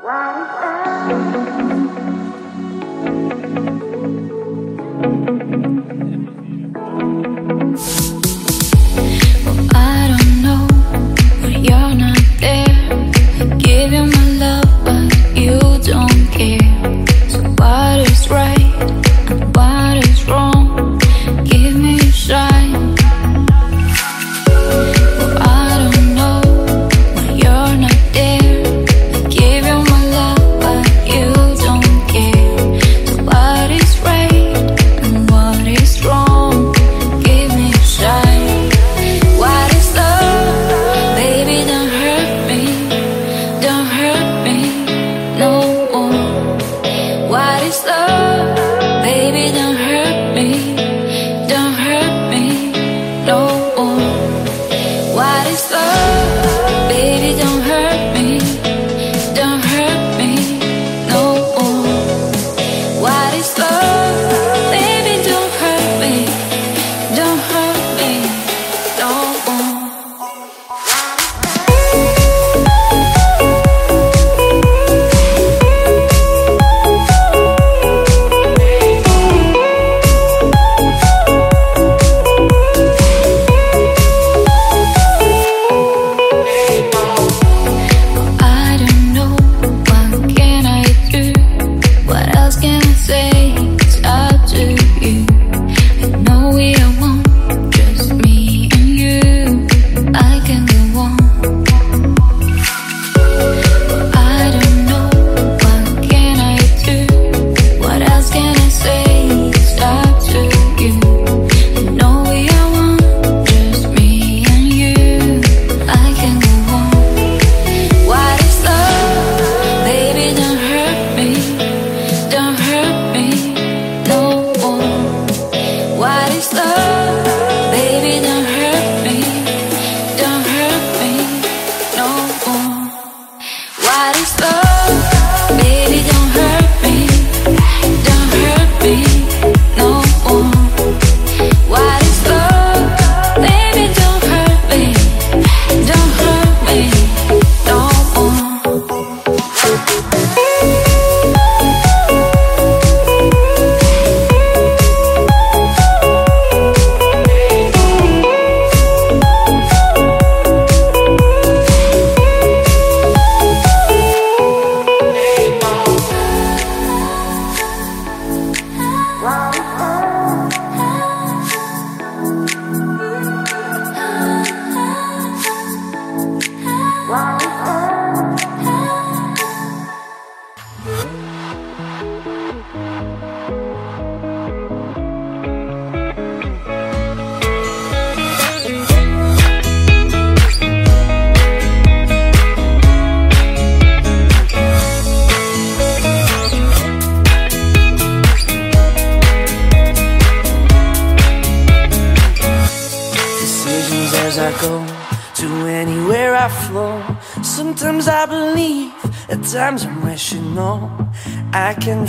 Right.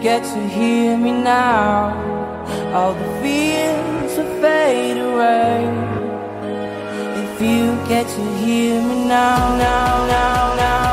get to hear me now. All the fears will fade away. If you get to hear me now, now, now, now.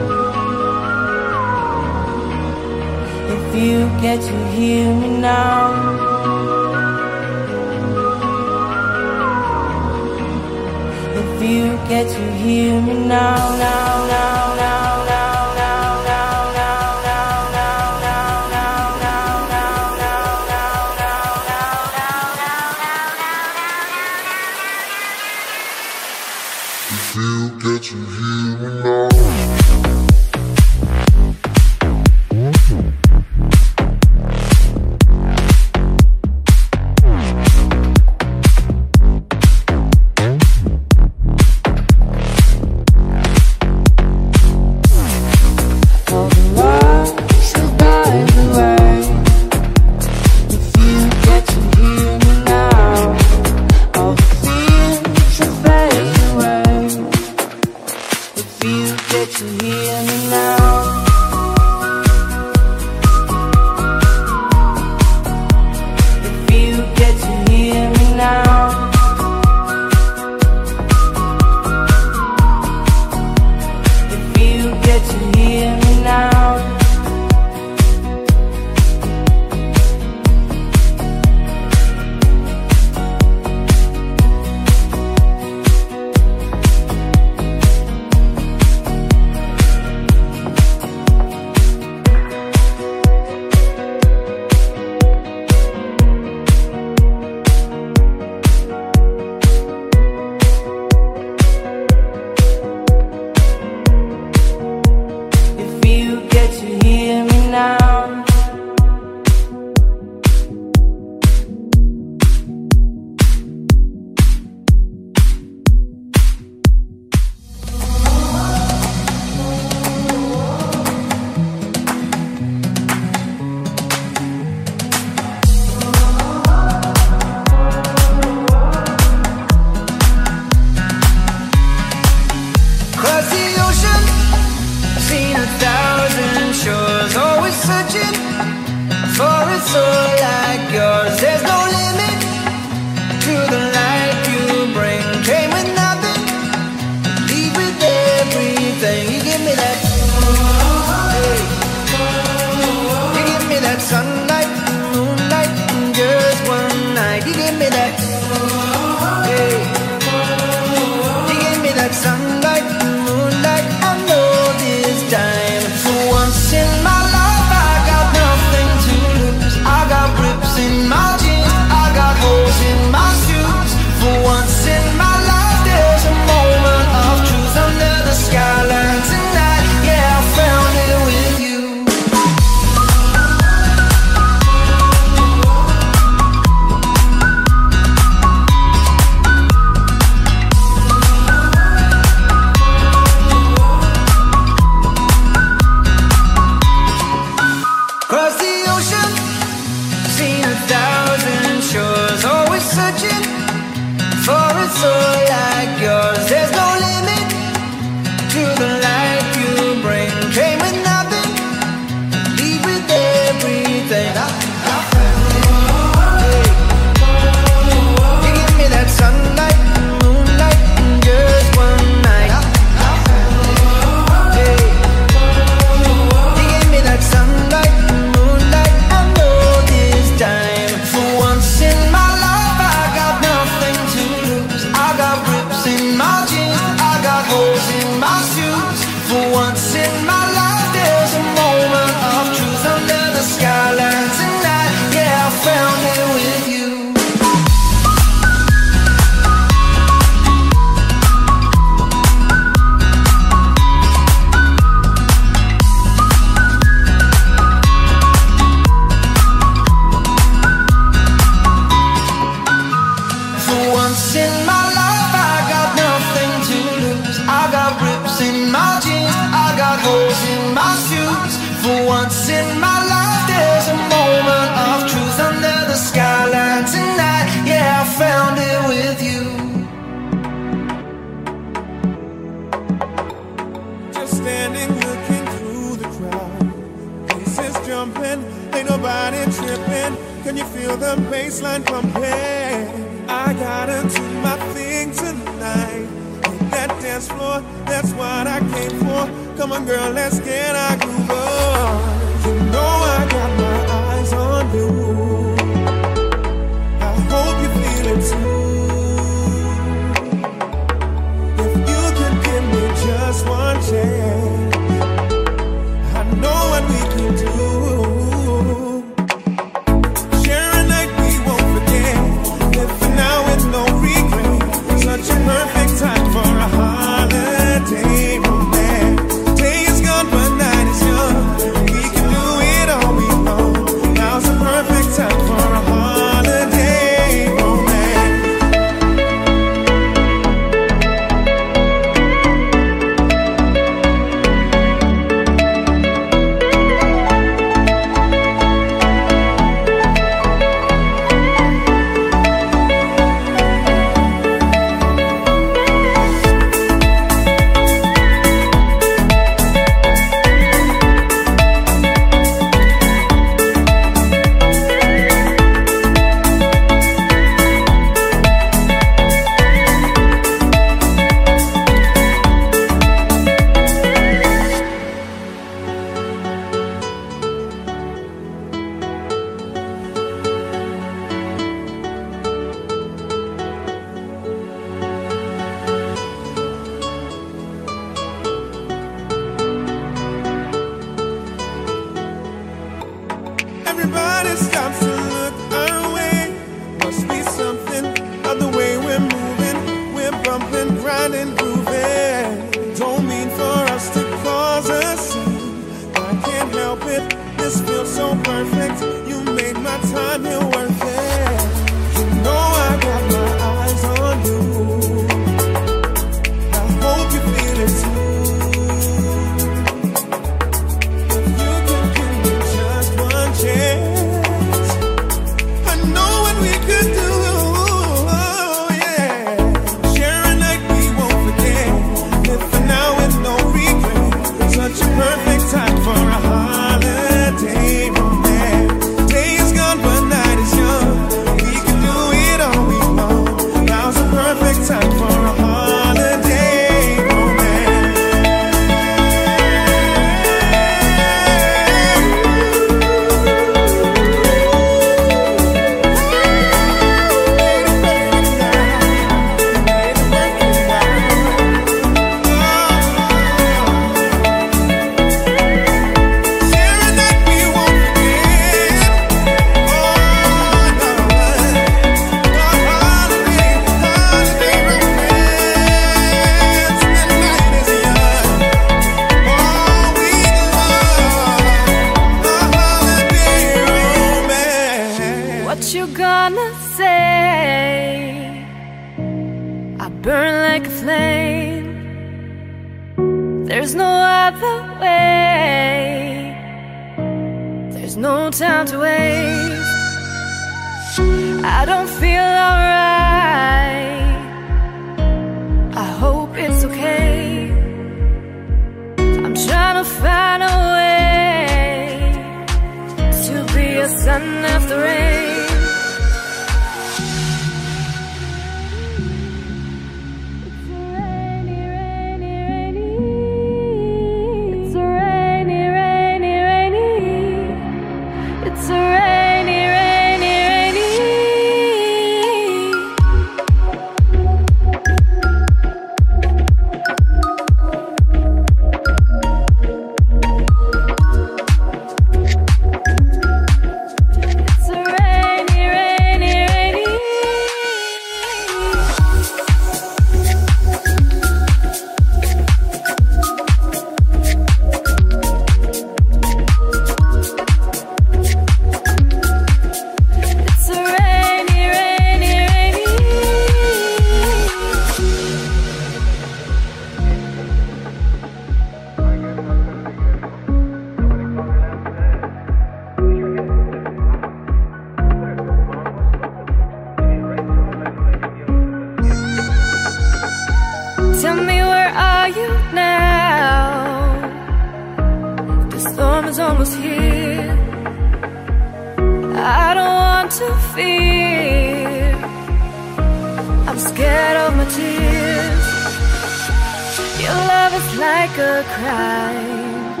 Is like a crime.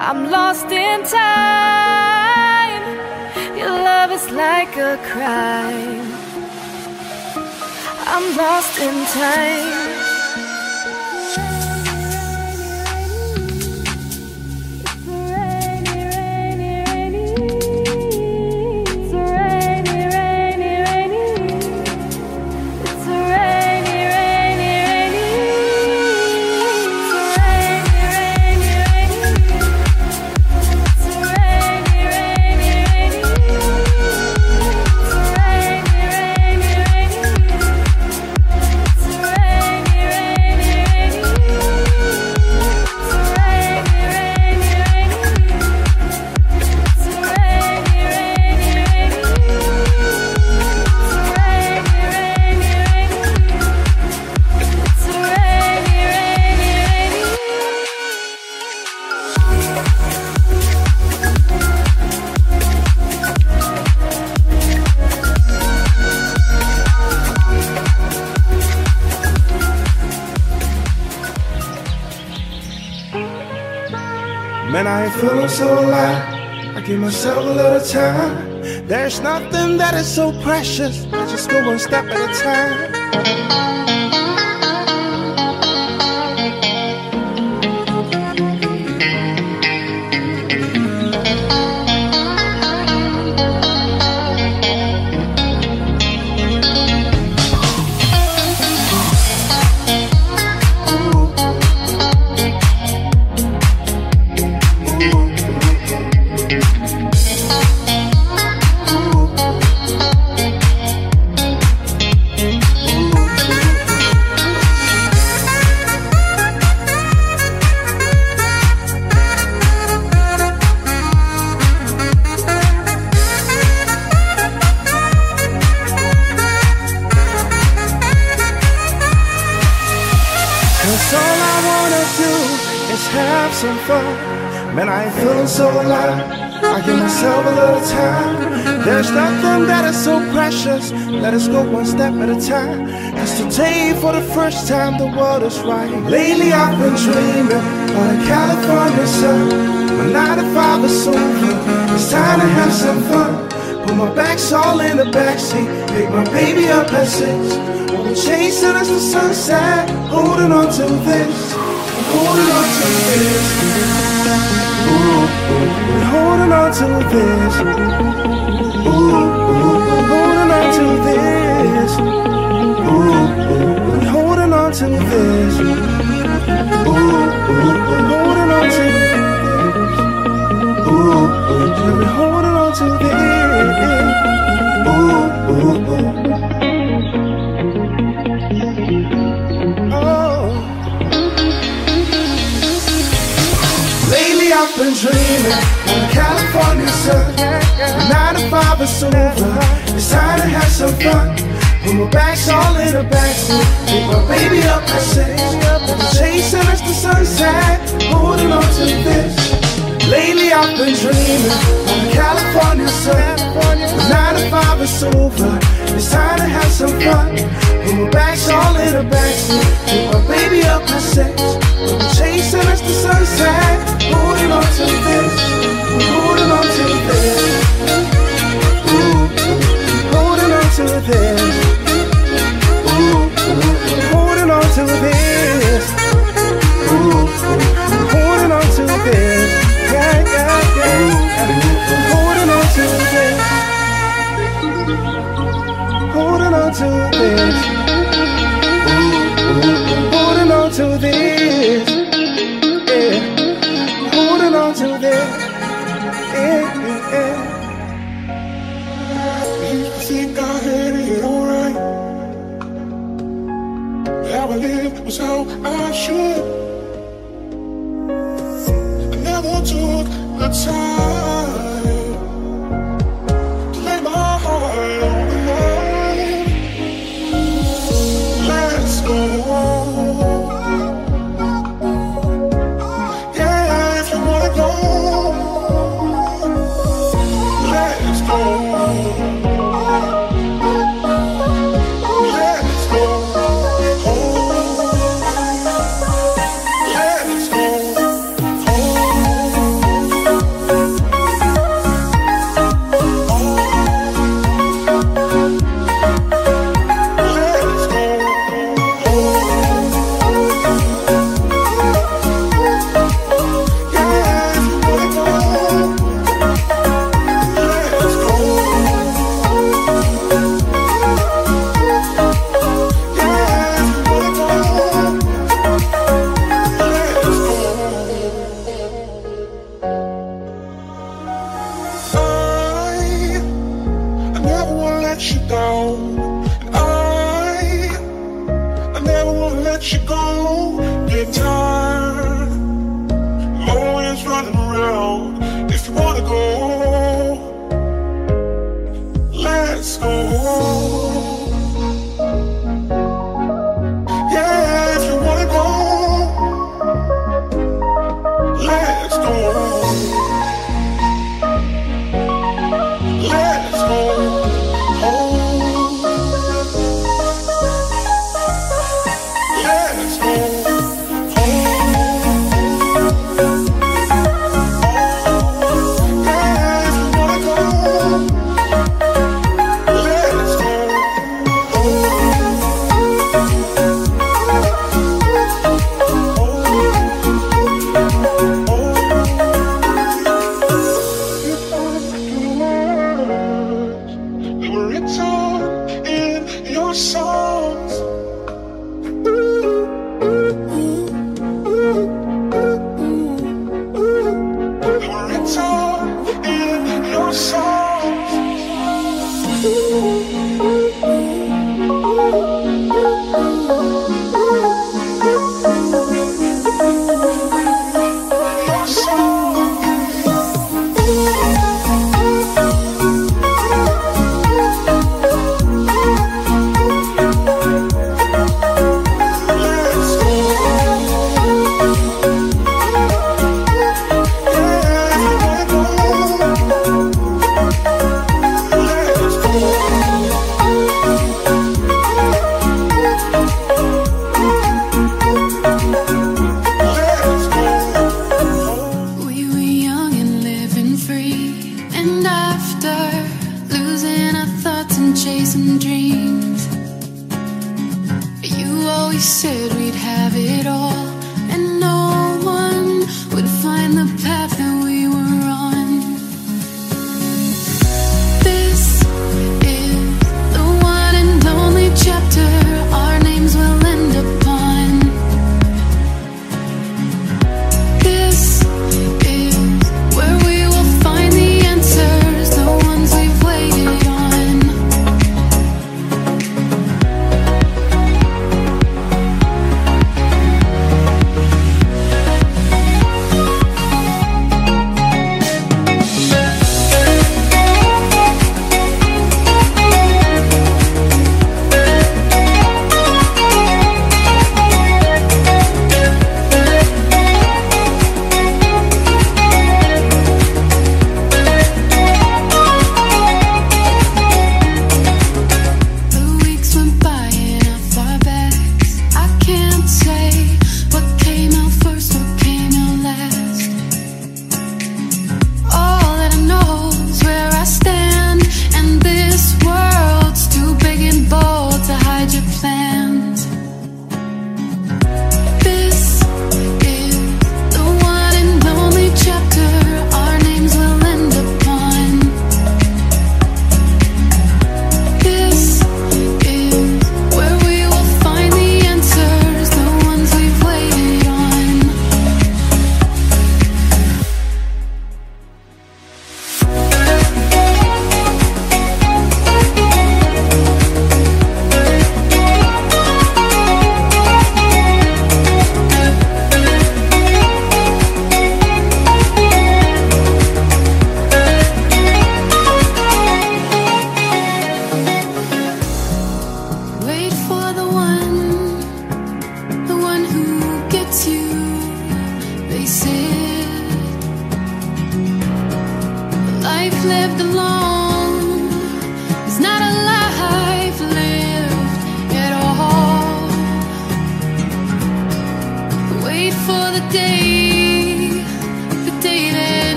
I'm lost in time. Your love is like a crime. I'm lost in time. Time. There's nothing that is so precious. I just go one step at a time. Time. There's nothing that is so precious. Let us go one step at a time. Cause today, for the first time, the world is right. Lately, I've been dreaming of the California sun. My nine to five is over. It's time to have some fun. Put my bags all in the backseat. Pick my baby up at six. We'll be chasing as the sunset. Holding on to this. Holding on to this. Holding on to this. ooh, ooh. Holding on to this. We're holding on to this. ooh, ooh. Holding on to this. We're holding on to this. Oh. Lately I've been dreaming. Nine to five is over. It's time to have some fun. Put my bags all in the backseat. Pick my baby up at six. Chasing us the sunset. Holding on to this. Lately I've been dreaming of California sun. Nine to five is over. It's time to have some fun. Put my bags all in the backseat. Pick my baby up at six. Chasing us the sunset. Holding on to this. Holding on to this. Ooh, holding on to. Ooh, holding on to. Ooh, holding on to. Yeah, yeah, yeah. Holding on to. Holding on to this. Holding on to this.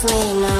free now.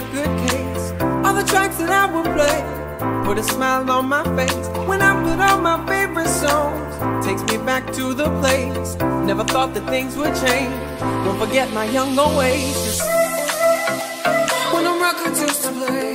a good case. All the tracks that I will play put a smile on my face when I put on my favorite songs. Takes me back to the place. Never thought that things would change. Don't forget my young oasis when I'm used to play.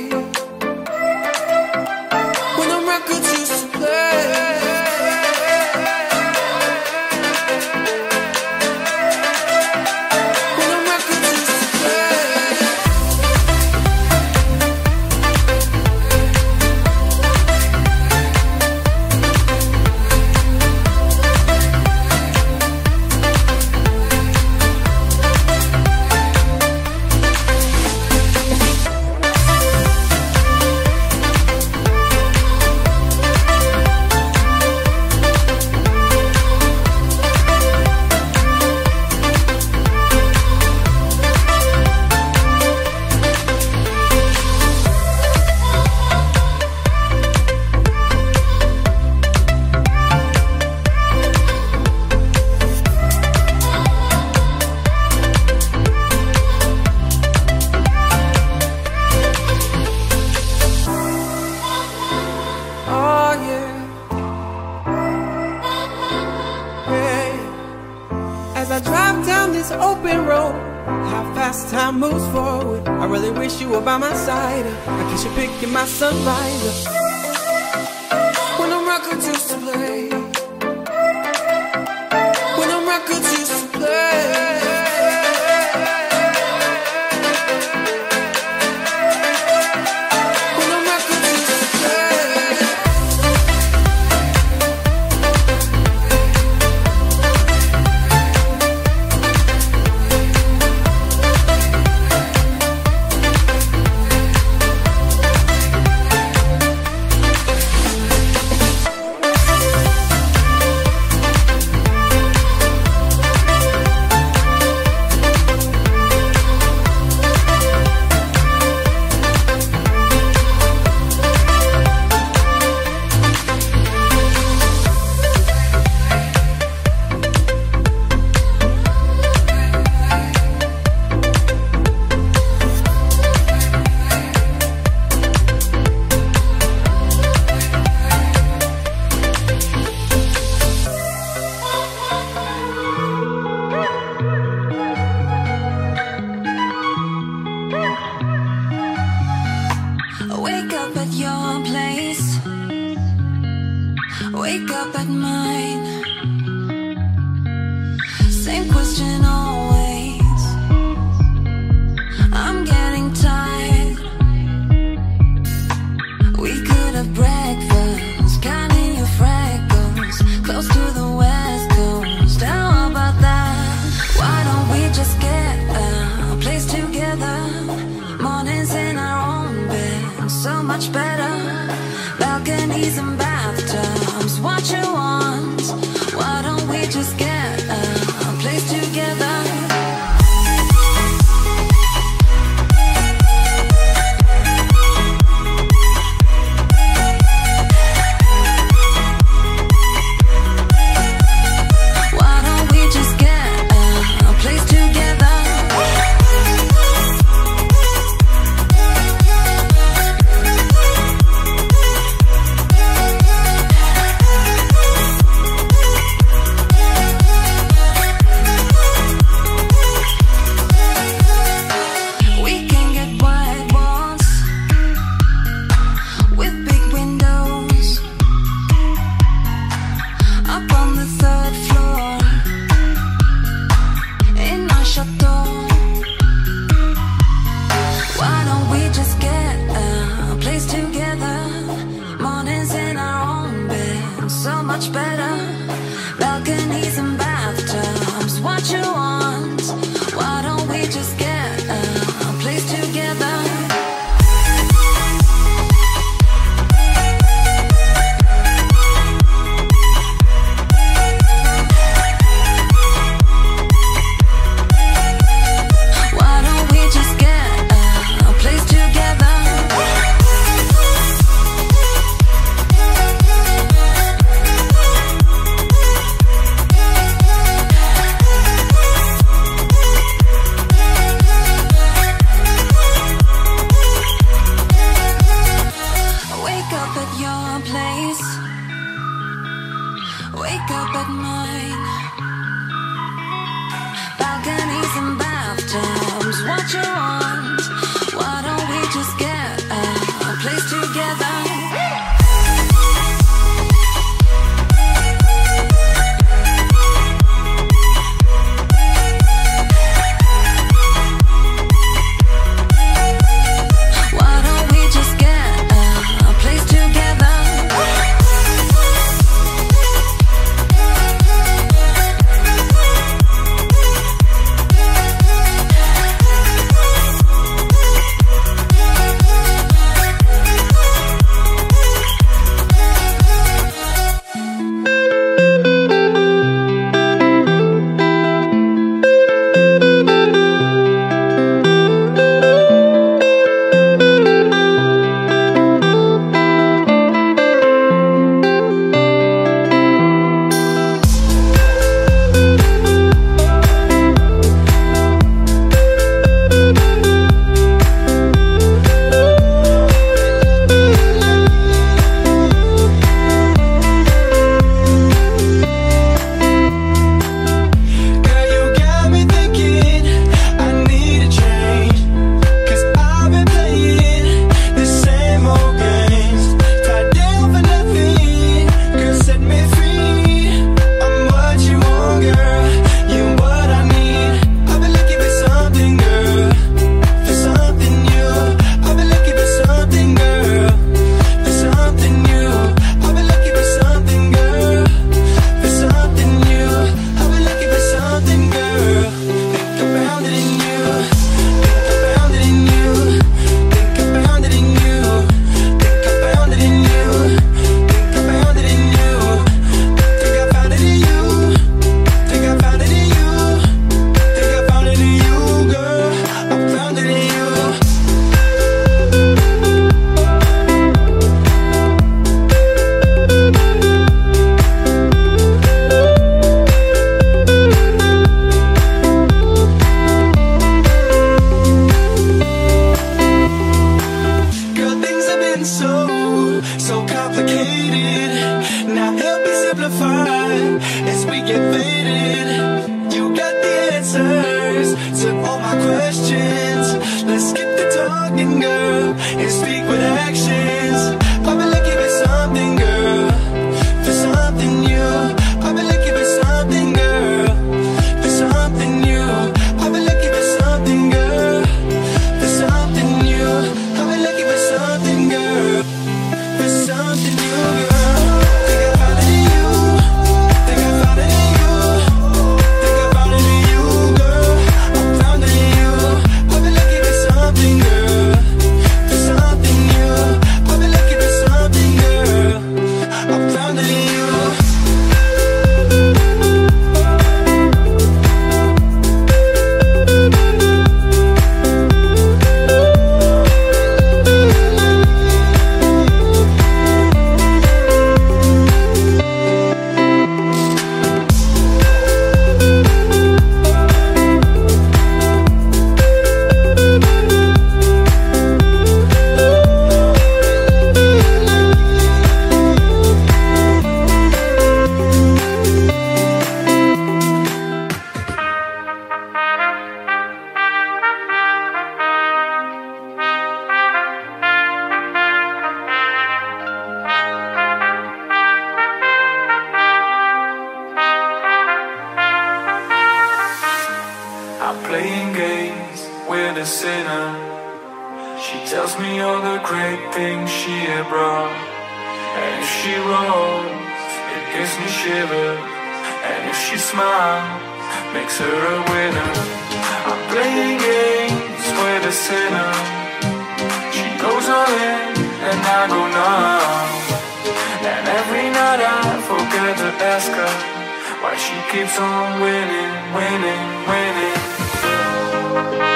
She goes all in, and I go numb. And every night I forget to ask her why she keeps on winning, winning, winning.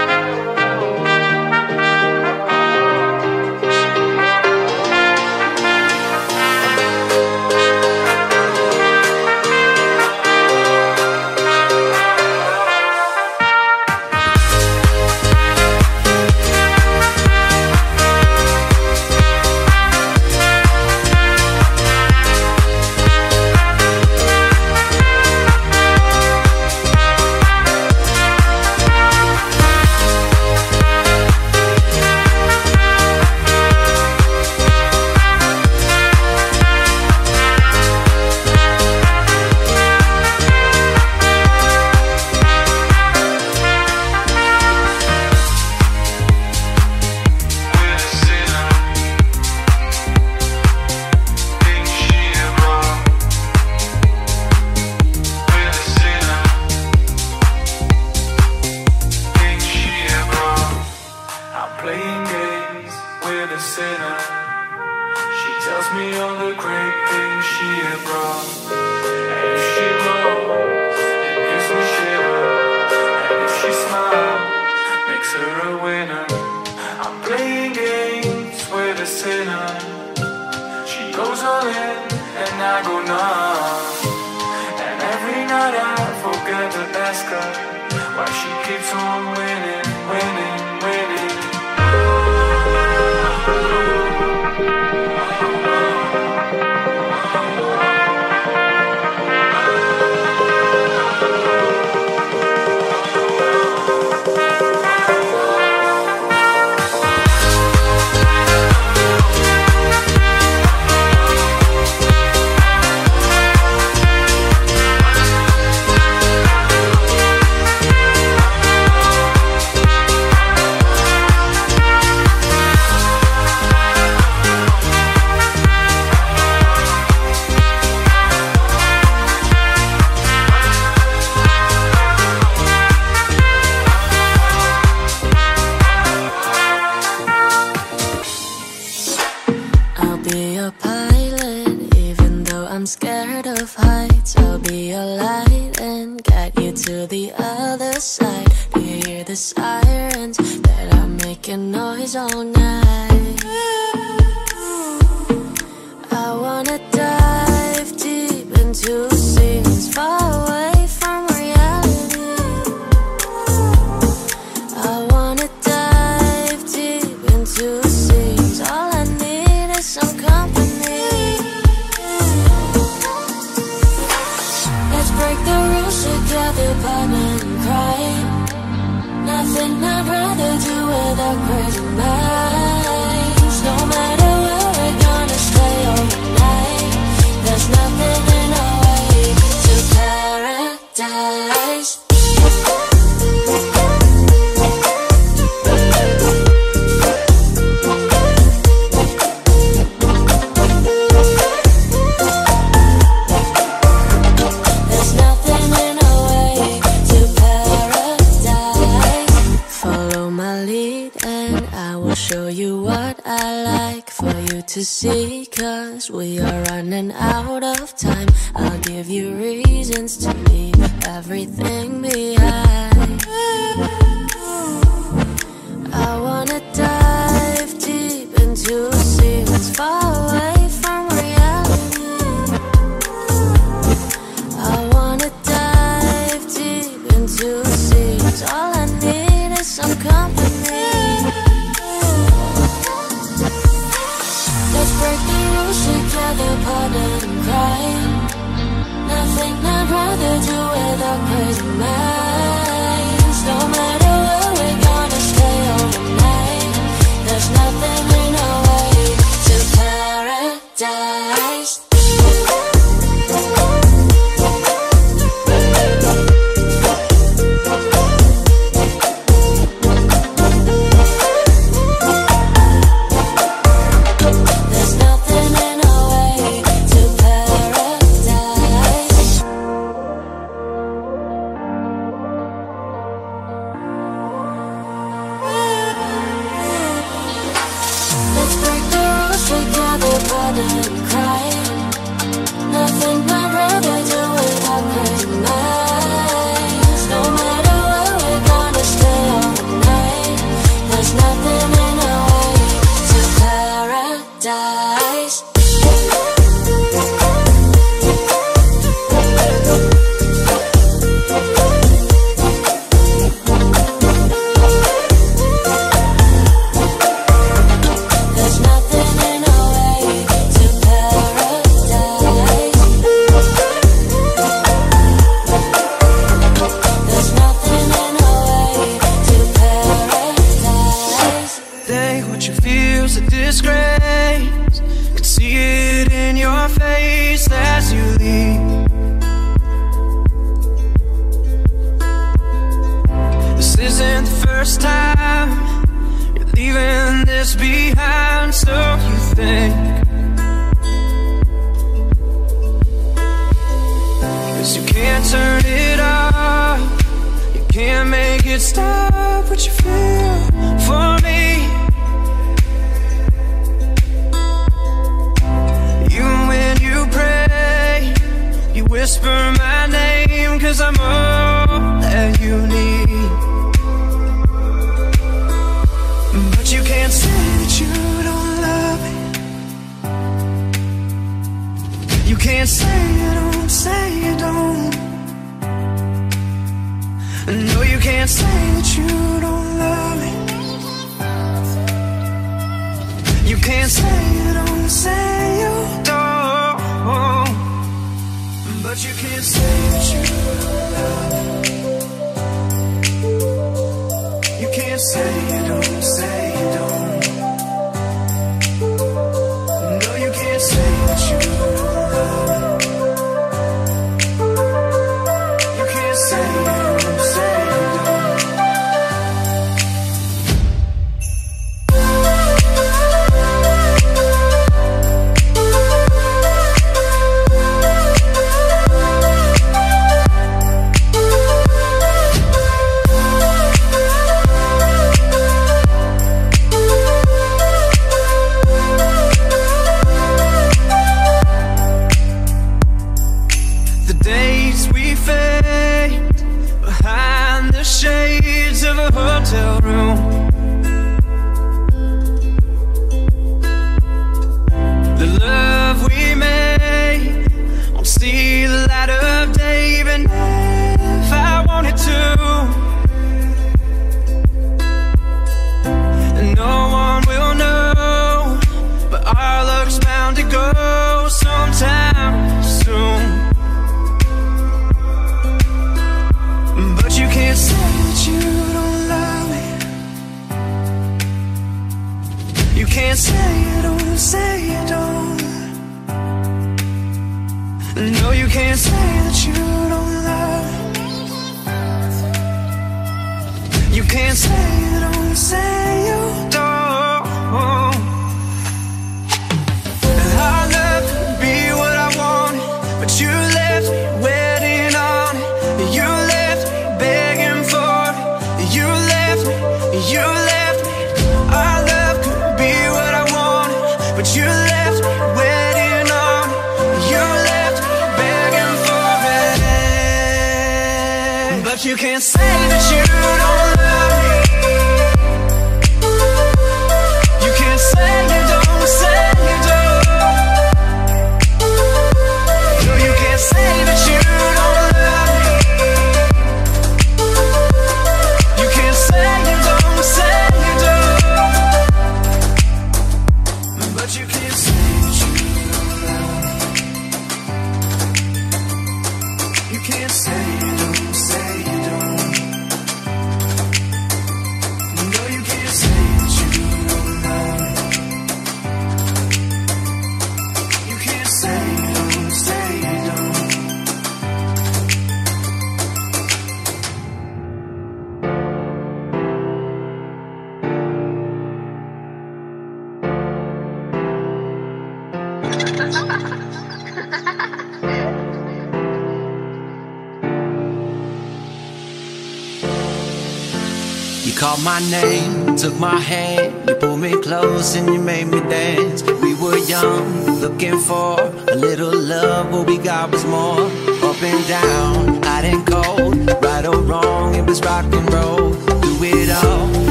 my name, took my hand, you pulled me close and you made me dance. We were young, looking for a little love, what we got was more. Up and down, hot and cold, right or wrong, it was rock and roll.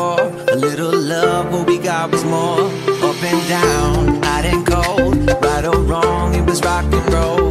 A little love, what we got was more. Up and down, hot and cold, right or wrong, it was rock and roll.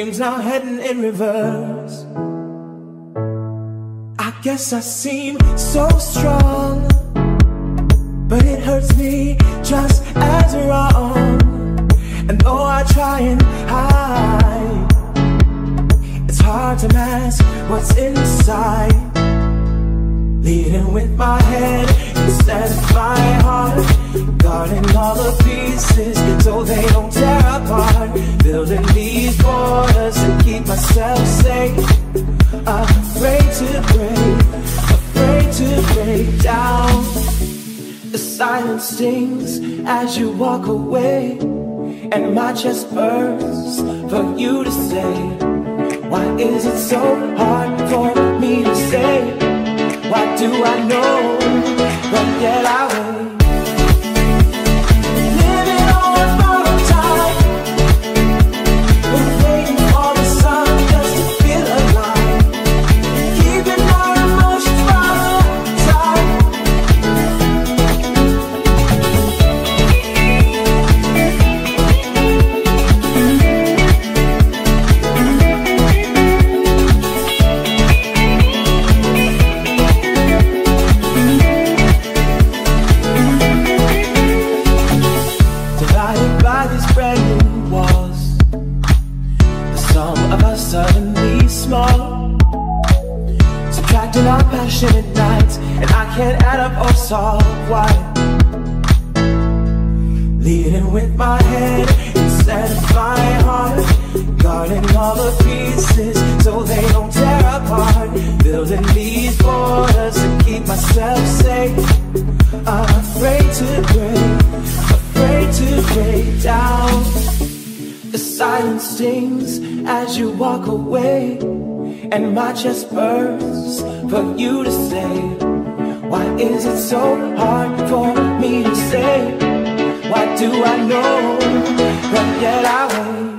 Dreams now heading in reverse. I guess I seem so strong. stings as you walk away And my chest burns for you to say, Why is it so hard for me to say What do I know, but yet I will. walk away and my chest burns for you to say. Why is it so hard for me to say? Why do I know but yet I wait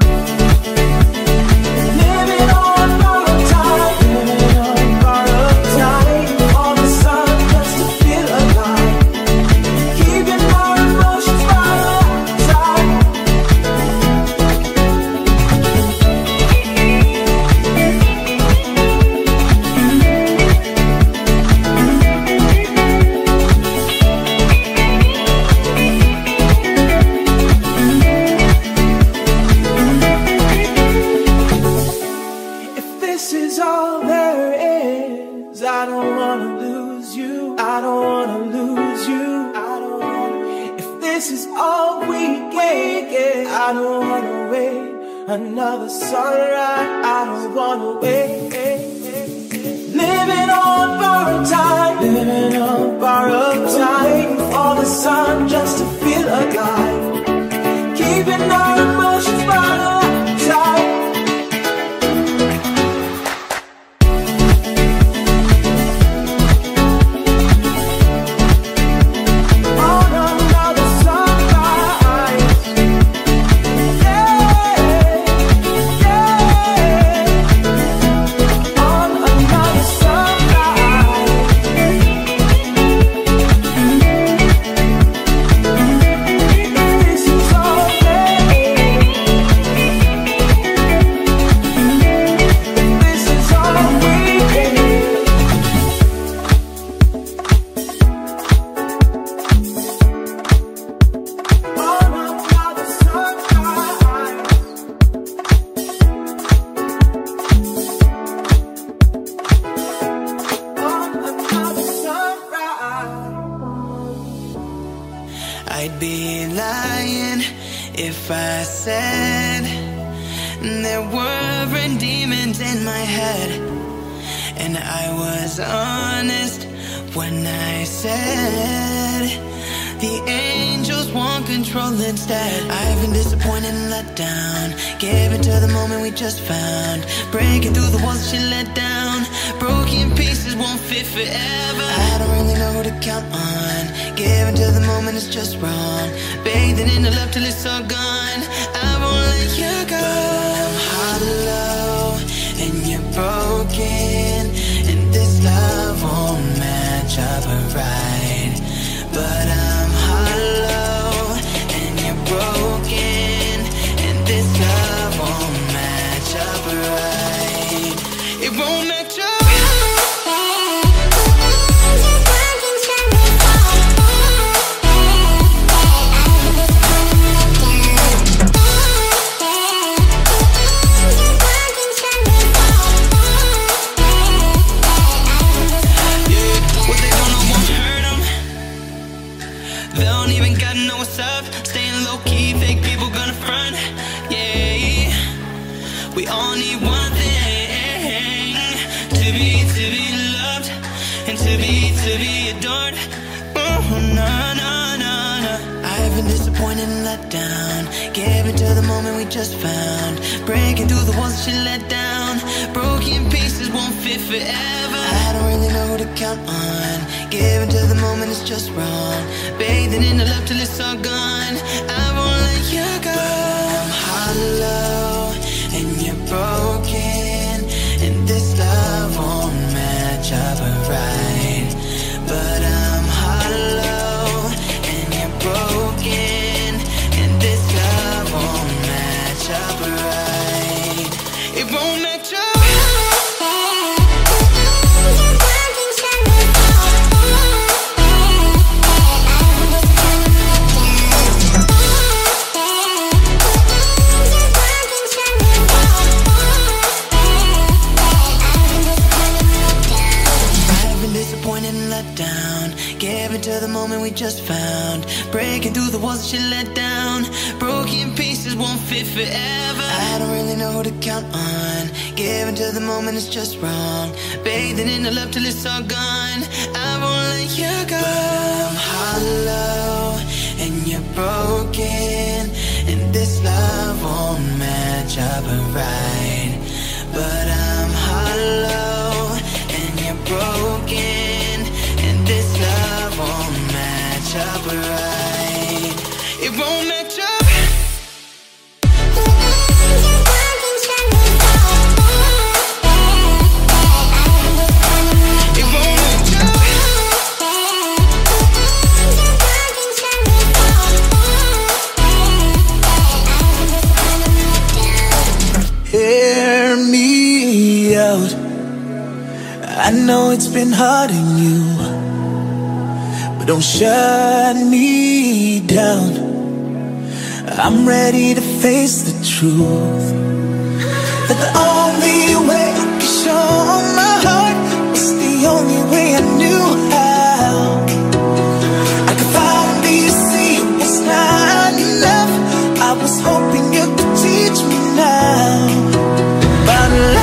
it forever. I don't really know who to count on. Giving to the moment is just wrong. Bathing in the love till it's all gone. I won't let you go. But I'm hollow and you're broken. And this love won't match up right. But I'm hollow. know it's been hurting you But don't shut me down. I'm ready to face the truth. That the only way I can show my heart Was the only way I knew how. I could finally see it was not enough. I was hoping you could teach me now. But